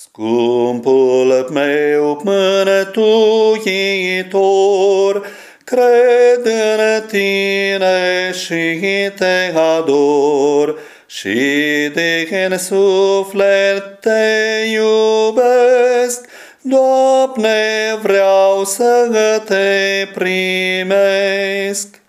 Scumpul meu mânătuitor, cred în tine și te ador, și din suflet te iubesc, Doamne, vreau să te primesc.